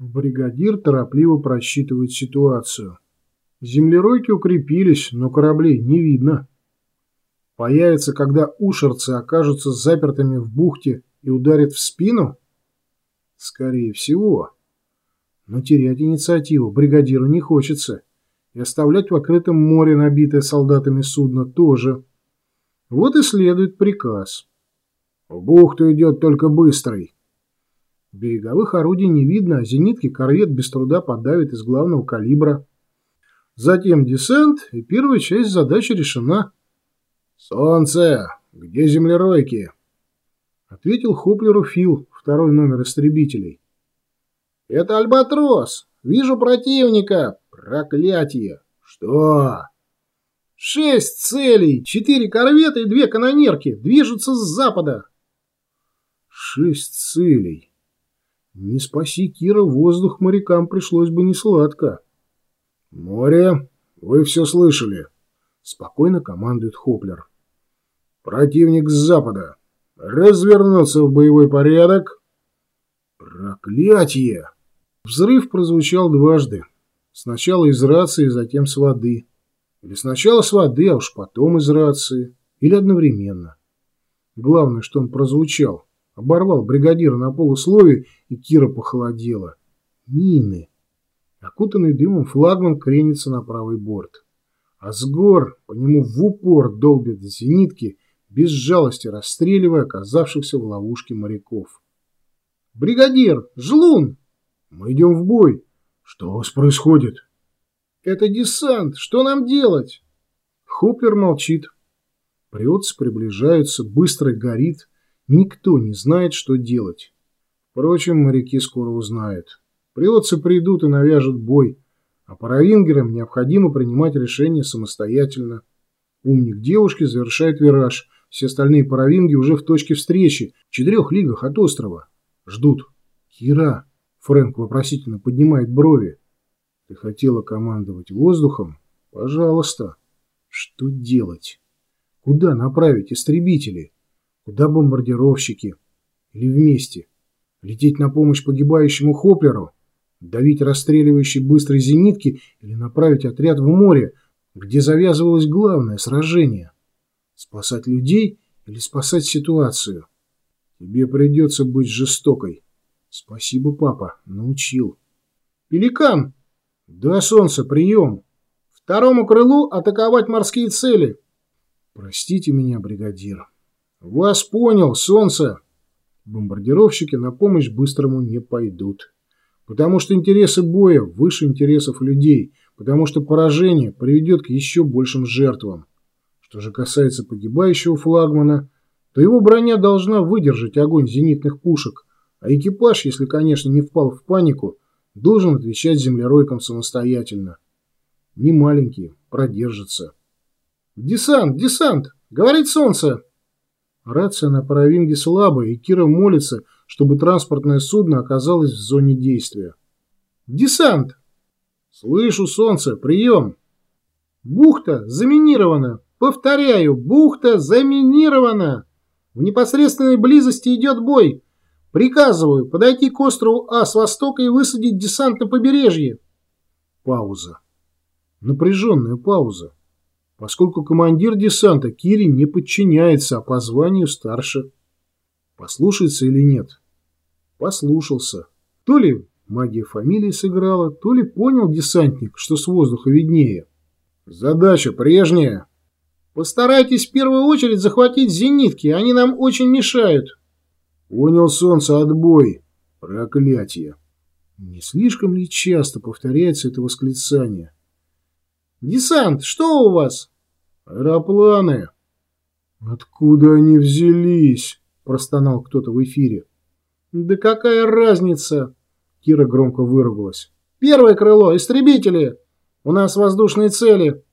Бригадир торопливо просчитывает ситуацию. Землеройки укрепились, но кораблей не видно. Появится, когда ушерцы окажутся запертыми в бухте и ударят в спину? Скорее всего. Но терять инициативу бригадиру не хочется. И оставлять в открытом море набитое солдатами судно тоже. Вот и следует приказ. В бухту идет только быстрый. Береговых орудий не видно, а зенитки корвет без труда подавит из главного калибра. Затем десант, и первая часть задачи решена. «Солнце! Где землеройки?» Ответил Хоплеру Фил, второй номер истребителей. «Это Альбатрос! Вижу противника! Проклятие! Что?» «Шесть целей! Четыре корвета и две канонерки! Движутся с запада!» «Шесть целей!» Не спаси Кира, воздух морякам пришлось бы несладко. «Море, вы все слышали», — спокойно командует Хоплер. «Противник с запада. Развернуться в боевой порядок». «Проклятие!» Взрыв прозвучал дважды. Сначала из рации, затем с воды. Или сначала с воды, а уж потом из рации. Или одновременно. Главное, что он прозвучал. Оборвал бригадира на полуслове, и Кира похолодела. Мины. Окутанный дымом флагман кренится на правый борт. А с гор по нему в упор долбят зенитки, без жалости расстреливая оказавшихся в ловушке моряков. «Бригадир! Жлун!» «Мы идем в бой!» «Что у вас происходит?» «Это десант! Что нам делать?» Хоплер молчит. Приотцы приближаются, быстро горит, Никто не знает, что делать. Впрочем, моряки скоро узнают. Прилотцы придут и навяжут бой, а паравингерам необходимо принимать решения самостоятельно. Умник девушки завершает вираж. Все остальные паравинги уже в точке встречи, в четырех лигах от острова. Ждут. Кира. Фрэнк вопросительно поднимает брови. Ты хотела командовать воздухом? Пожалуйста. Что делать? Куда направить истребители? Куда бомбардировщики? Или вместе? Лететь на помощь погибающему Хоплеру? Давить расстреливающие быстрые зенитки или направить отряд в море, где завязывалось главное сражение? Спасать людей или спасать ситуацию? Тебе придется быть жестокой. Спасибо, папа, научил. Пеликан! Да, солнце, прием! Второму крылу атаковать морские цели. Простите меня, бригадир. «Вас понял, солнце!» Бомбардировщики на помощь быстрому не пойдут. Потому что интересы боя выше интересов людей, потому что поражение приведет к еще большим жертвам. Что же касается погибающего флагмана, то его броня должна выдержать огонь зенитных пушек, а экипаж, если, конечно, не впал в панику, должен отвечать землеройкам самостоятельно. Не маленькие, продержатся. «Десант! Десант! Говорит солнце!» Рация на паравинге слабая, и Кира молится, чтобы транспортное судно оказалось в зоне действия. «Десант!» «Слышу, солнце! Прием!» «Бухта заминирована! Повторяю, бухта заминирована! В непосредственной близости идет бой! Приказываю подойти к острову А с востока и высадить десант на побережье!» Пауза. Напряженная пауза поскольку командир десанта Кири не подчиняется, а по званию старше. Послушается или нет? Послушался. То ли магия фамилии сыграла, то ли понял десантник, что с воздуха виднее. Задача прежняя. Постарайтесь в первую очередь захватить зенитки, они нам очень мешают. Понял солнце, отбой. Проклятие. Не слишком ли часто повторяется это восклицание? «Десант, что у вас?» «Аэропланы». «Откуда они взялись?» – простонал кто-то в эфире. «Да какая разница?» – Кира громко выругалась. «Первое крыло, истребители! У нас воздушные цели.